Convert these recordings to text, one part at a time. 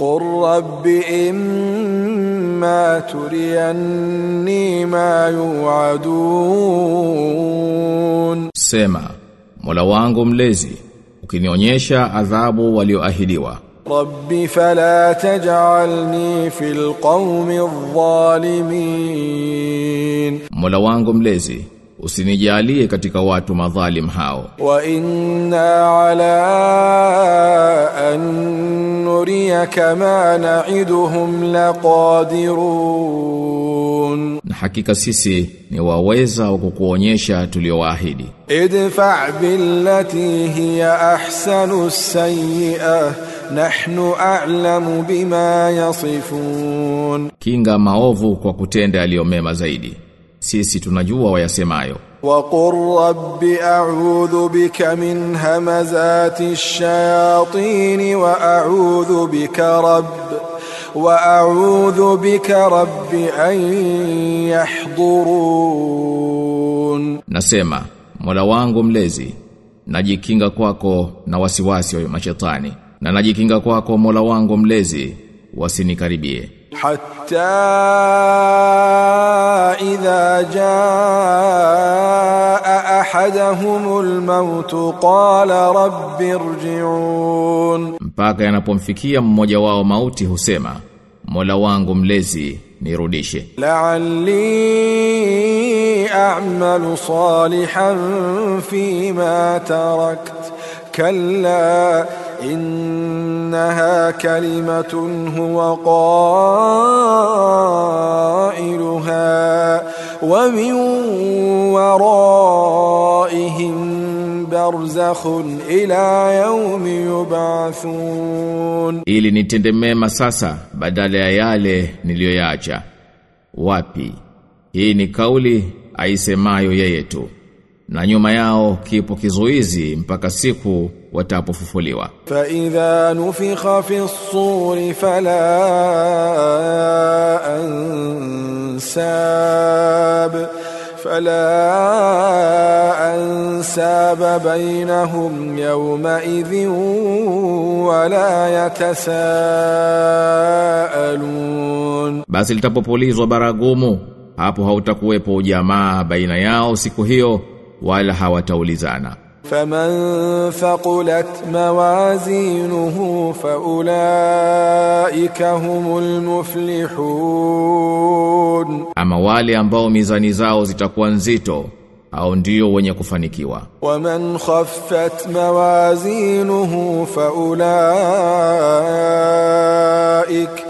قل رب إما تريني ما يوعدون Sema, Mola wangu mlezi, ukinionyesha adhabu walioahidiwa, رب فلا تجعلني في القوم الظالمين Mola wangu mlezi, usinijalie katika watu madhalim hao, وإنا على أن nuriyaka ma na'iduhum laqadirun, na hakika sisi ni waweza wa kukuonyesha tuliowaahidi. Idfa billati hiya ahsanu sayyi'ah nahnu a'lamu bima yasifun, kinga maovu kwa kutenda yaliyomema zaidi, sisi tunajua wayasemayo. وقل رب أعوذ بك من همزات الشياطين وأعوذ بك رب وأعوذ بك رب أن يحضرون Nasema, Mola wangu mlezi, najikinga kwako na wasiwasi wa mashetani, na najikinga kwako Mola wangu mlezi, wasinikaribie. حتى إذا جاء أحدهم الموت قال رب ارجعون. Mpaka yanapomfikia mmoja wao mauti husema, Mola wangu mlezi, nirudishe. لعلي أعمل صالحا فيما تركت كلا إنها كلمة هو قائلها ومن barzakh ila yaumi yub'athun, ili nitende mema sasa badala ya yale niliyoyaacha. Wapi? Hii ni kauli aisemayo yeye tu na nyuma yao kipo kizuizi mpaka siku watapofufuliwa. Fa idha nufikha fi ssuri fala ansab fala أنساب بينهم يومئذ ولا يتساءلون Basi litapopulizwa baragumu, hapo hautakuwepo ujamaa baina yao siku hiyo wala hawataulizana. فمن ثقلت موازينه فأولئك هم المفلحون Ama wale ambao mizani zao zitakuwa nzito, au ndio wenye kufanikiwa. ومن خفت موازينه فأولئك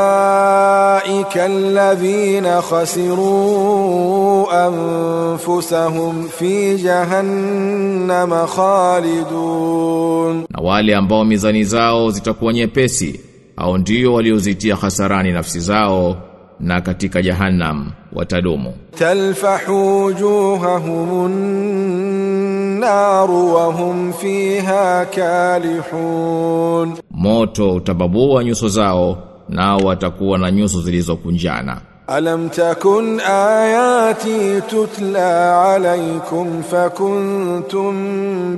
فأولئك الذين خسروا أنفسهم في جهنم خالدون Na wale ambao mizani zao zitakuwa nyepesi, au ndio waliozitia hasarani nafsi zao na katika jahannam watadumu. Talfahu wujuhahum nar wa hum fiha kalihun. Moto utababua nyuso zao nao watakuwa na nyuso zilizokunjana. Alam takun ayati tutla alaykum fakuntum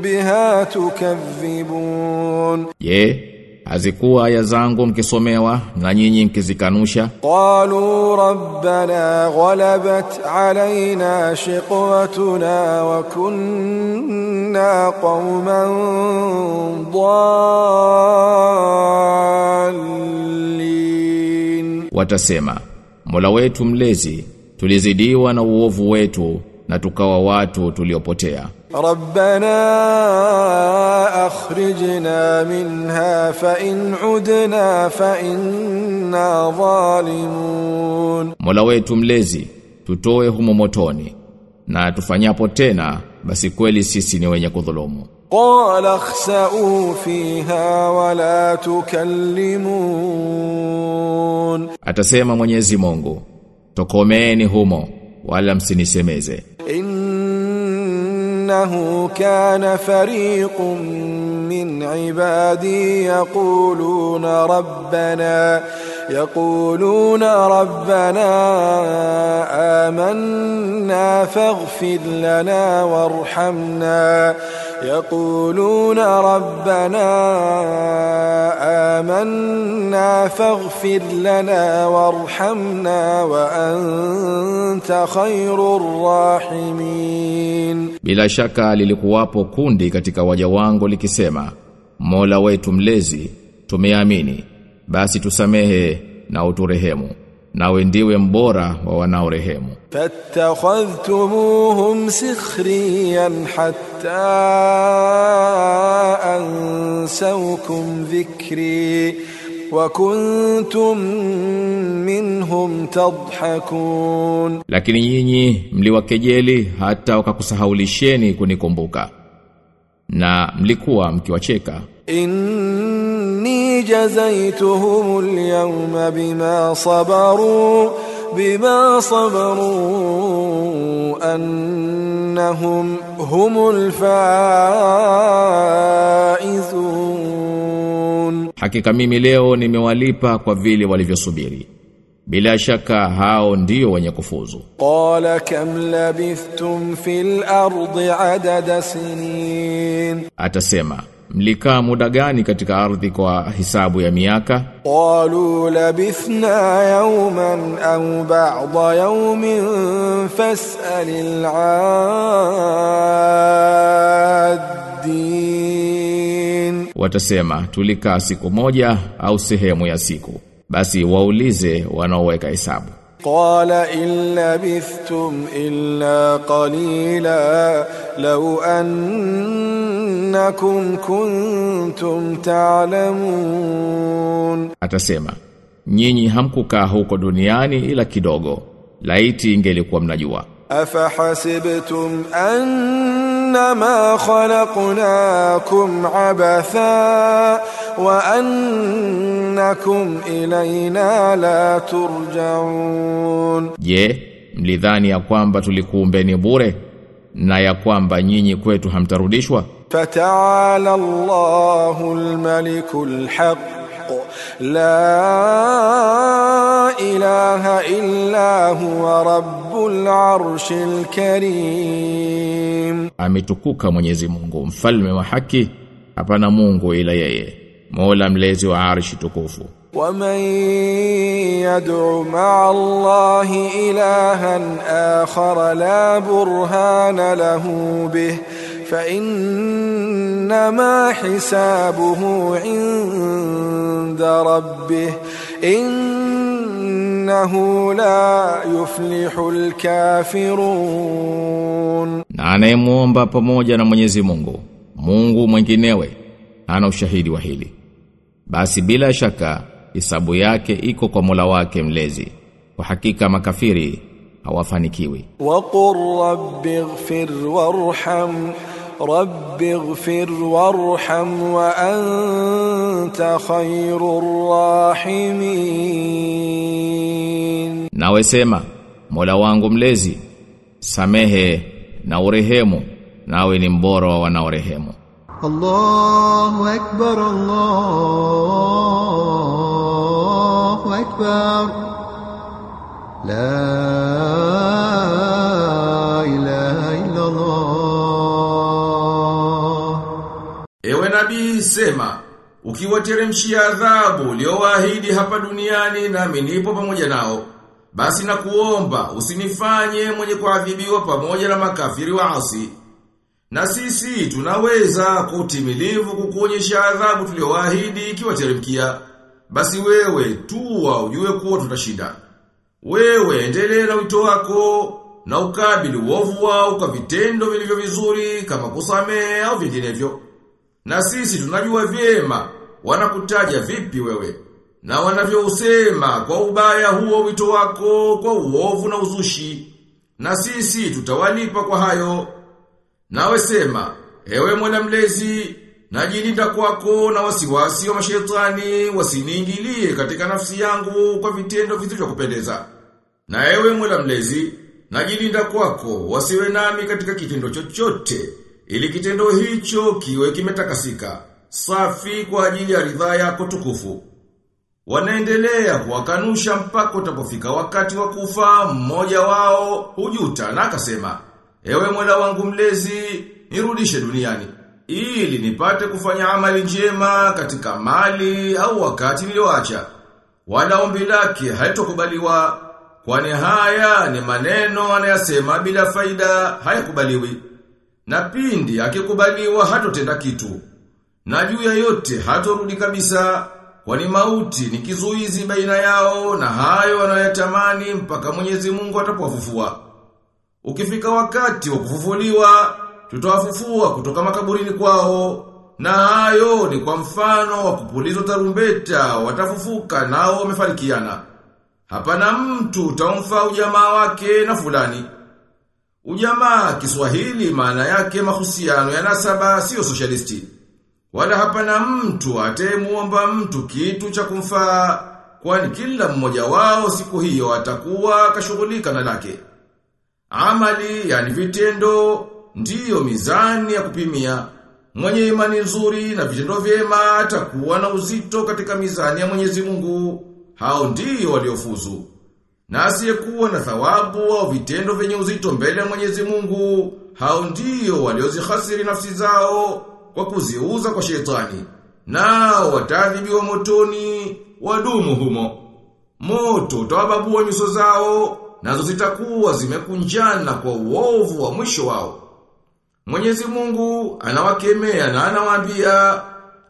biha tukathibun je yeah hazikuwa aya zangu mkisomewa na nyinyi mkizikanusha? Qalu rabbana ghalabat alaina shiqwatuna wa kunna qauman dallin. Watasema mola wetu mlezi tulizidiwa na uovu wetu na tukawa watu tuliopotea. Rabbana akhrijna minha fa in udna fa inna zalimun. Mola wetu mlezi tutoe humo motoni na tufanyapo tena basi kweli sisi ni wenye kudhulumu. Qala khsa'u fiha wa la tukallimun. Atasema Mwenyezi Mungu tokomeeni humo wala msinisemeze. إنه كان فريق من عبادي يقولون ربنا يقولون ربنا آمنا فاغفر لنا وارحمنا يقولون ربنا آمنا فاغفر لنا وارحمنا وأنت خير الراحمين Bila shaka lilikuwapo kundi katika waja wangu likisema, Mola wetu mlezi, tumeamini, basi tusamehe na uturehemu, nawe ndiwe mbora wa wanaorehemu. Fattakhadhtumuhum sikhriyan hatta ansawkum dhikri wa kuntum minhum tadhakun, lakini nyinyi mliwakejeli hata wakakusahaulisheni kunikumbuka na mlikuwa mkiwacheka. In إني جزيتهم اليوم بما صبروا بما صبروا أنهم هم الفائزون Hakika mimi leo nimewalipa kwa vile walivyosubiri. Bila shaka hao ndio wenye kufuzu. قال كم لبثتم في الأرض عدد سنين Atasema, mlikaa muda gani katika ardhi kwa hisabu ya miaka? قالوا لبثنا يوما أو بعض يوم فاسأل العادين Watasema, tulikaa siku moja au sehemu ya siku. Basi waulize wanaoweka hesabu. قال إن لبثتم إلا قليلا لو innakum kuntum ta'lamun, atasema nyinyi hamkukaa huko duniani ila kidogo, laiti ingelikuwa mnajua. Afahasibtum annama khalaqnakum abatha wa annakum ilayna la turjaun, je, mlidhani ya kwamba tulikuumbeni bure na ya kwamba nyinyi kwetu hamtarudishwa? فتعالى الله الملك الحق. لا إله إلا هو رب العرش الكريم. أمتكوك منيزي مungu مفلم وحكي أبنا مungu إلا يأي مولا مليزي وعرش تكوفو ومن يدع مع الله إلها آخر لا برهان له به فإنما حسابه عند ربه إنه لا يفلح الكافرون Na anayemuomba pamoja na Mwenyezi Mungu, Mungu mwinginewe, ana ushahidi wa hili. Basi bila shaka hisabu yake iko kwa Mola wake mlezi. Kwa hakika makafiri hawafanikiwi. وقل رب اغفر وارحم رب اغفر وارحم وأنت خير الراحمين Nawe sema, Mola wangu mlezi, samehe na urehemu, nawe ni mbora wa wanaorehemu. الله أكبر الله أكبر لا sema, ukiwateremshia adhabu uliowaahidi hapa duniani na nipo pamoja nao, basi na kuomba usinifanye mwenye kuadhibiwa pamoja na makafiri waasi. Na sisi tunaweza kutimilivu kukuonyesha adhabu tuliowaahidi ikiwateremkia. Basi wewe tuwa ujue kuwa tutashinda. Wewe endelee na wito wako na ukabili uovu wao kwa vitendo vilivyo vizuri kama kusamehe au vinginevyo. Na sisi tunajua vyema wanakutaja vipi wewe na wanavyousema kwa ubaya huo wito wako kwa uovu na uzushi. Na sisi tutawalipa kwa hayo. Nawe sema, ewe mwana mlezi, najilinda kwako na wasiwasi wa mashetani wasiniingilie katika nafsi yangu kwa vitendo visivyokupendeza. Na ewe mwana mlezi, najilinda kwako wasiwe nami katika kitendo chochote, ili kitendo hicho kiwe kimetakasika, safi kwa ajili ya ridhaa yako tukufu. Wanaendelea kuwakanusha mpaka utapofika wakati wa kufa mmoja wao hujuta na akasema, Ewe mwela wangu mlezi, nirudishe duniani. ili nipate kufanya amali njema katika mali au wakati nilioacha. Wala ombi lake haitokubaliwa kwani haya ni maneno anayasema bila faida hayakubaliwi. Na pindi akikubaliwa hatotenda kitu. Na juu ya yote hatorudi kabisa kwani mauti ni kizuizi baina yao na hayo wanayotamani mpaka Mwenyezi Mungu atapowafufua. Ukifika wakati wa kufufuliwa, tutawafufua kutoka makaburini kwao. Na hayo ni kwa mfano wa kupulizwa tarumbeta, watafufuka nao wamefarikiana. Hapana mtu utamfaa ujamaa wake na fulani. Ujamaa Kiswahili maana yake mahusiano ya nasaba sio socialisti. Wala hapana mtu atemuomba mtu kitu cha kumfaa kwani kila mmoja wao siku hiyo atakuwa kashughulika na lake. Amali yani vitendo ndiyo mizani ya kupimia. Mwenye imani nzuri na vitendo vyema atakuwa na uzito katika mizani ya Mwenyezi Mungu. Hao ndiyo waliofuzu. Na asiyekuwa na thawabu au vitendo vyenye uzito mbele ya Mwenyezi Mungu, hao ndio waliozihasiri nafsi zao kwa kuziuza kwa shetani. Nao watadhibiwa motoni, wadumu humo. Moto utawababua nyuso zao, nazo zitakuwa zimekunjana kwa uovu wa mwisho wao. Mwenyezi Mungu anawakemea na anawaambia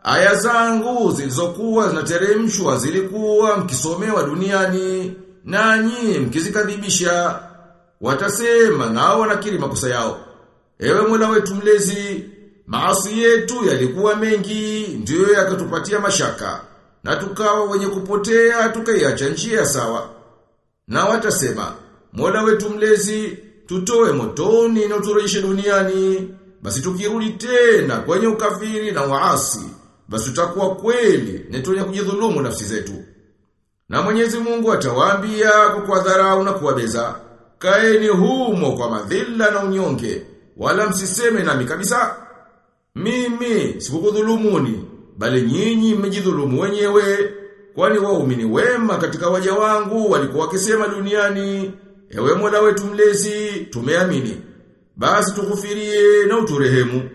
aya zangu zilizokuwa zinateremshwa zilikuwa mkisomewa duniani nanyi mkizikadhibisha watasema nao wanakiri makosa yao. Ewe Mola wetu mlezi, maasi yetu yalikuwa mengi ndiyo yakatupatia mashaka na tukawa wenye kupotea tukaiacha njia sawa. Na watasema, Mola wetu mlezi, tutoe motoni na uturejeshe duniani, basi tukirudi tena kwenye ukafiri na waasi, basi tutakuwa kweli tunye kujidhulumu nafsi zetu. Na Mwenyezi Mungu atawaambia kwa na kuwabeza, kaeni humo kwa madhila na unyonge, wala msiseme nami kabisa. Mimi sikukudhulumuni, bali nyinyi mmejidhulumu wenyewe, kwani waumini wema katika waja wangu walikuwa wakisema duniani, ewe Mola wetu mlezi, tumeamini. Basi tukufirie na uturehemu.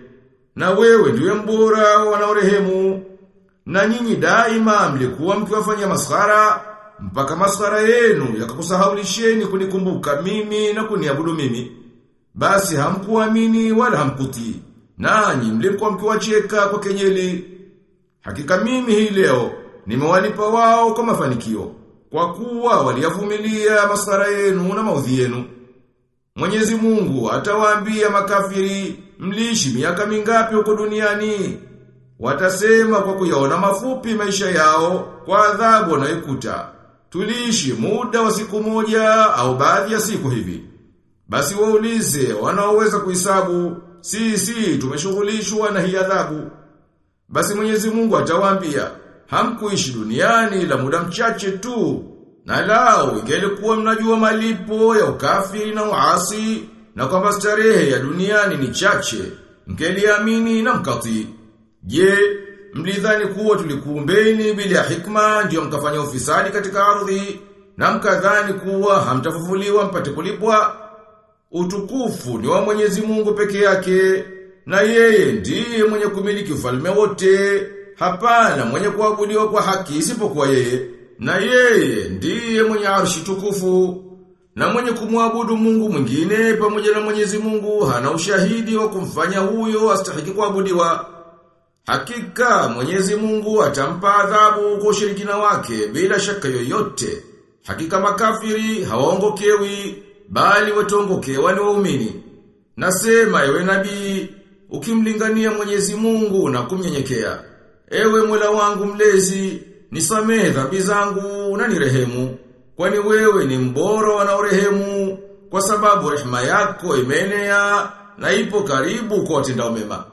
Na wewe ndiwe mbora wanaorehemu. Na nyinyi daima mlikuwa mkiwafanya maskhara mpaka maskhara yenu yakakusahaulisheni kunikumbuka mimi na kuniabudu mimi. Basi hamkuamini wala hamkutii. Nanyi mlikuwa mkiwacheka kwa kenyeli. Hakika mimi hii leo nimewalipa wao kwa mafanikio kwa kuwa waliyavumilia maskhara yenu na maudhi yenu. Mwenyezi Mungu atawaambia makafiri mliishi miaka mingapi huko duniani? Watasema kwa kuyaona mafupi maisha yao kwa adhabu wanayokuta. Tuliishi muda wa siku moja au baadhi ya siku hivi. Basi waulize wanaoweza kuhesabu, si si tumeshughulishwa na hii adhabu. Basi Mwenyezi Mungu atawaambia, hamkuishi duniani la muda mchache tu. Na lao ingelikuwa mnajua malipo ya ukafiri na uasi na kwamba starehe ya duniani ni chache, mkeliamini na mkatii. Je, mlidhani kuwa tulikuumbeni bila hikma ndio mkafanya ufisadi katika ardhi na mkadhani kuwa hamtafufuliwa mpate kulipwa? Utukufu ni wa Mwenyezi Mungu peke yake na yeye ndiye mwenye kumiliki ufalme wote. Hapana mwenye kuabudiwa kwa haki isipokuwa yeye. Na yeye ndiye mwenye arshi tukufu. Na mwenye kumwabudu Mungu mwingine pamoja na Mwenyezi Mungu hana ushahidi wa kumfanya huyo astahiki kuabudiwa. Hakika Mwenyezi Mungu atampa adhabu kwa ushirikina wake bila shaka yoyote. Hakika makafiri hawaongokewi bali watongokewa ni waumini. Nasema ewe nabii ukimlingania Mwenyezi Mungu na kumnyenyekea. Ewe Mola wangu mlezi, nisamehe dhambi zangu na nirehemu, kwani wewe ni mbora wanaorehemu, kwa sababu rehema yako imeenea na ipo karibu kwa watendao mema.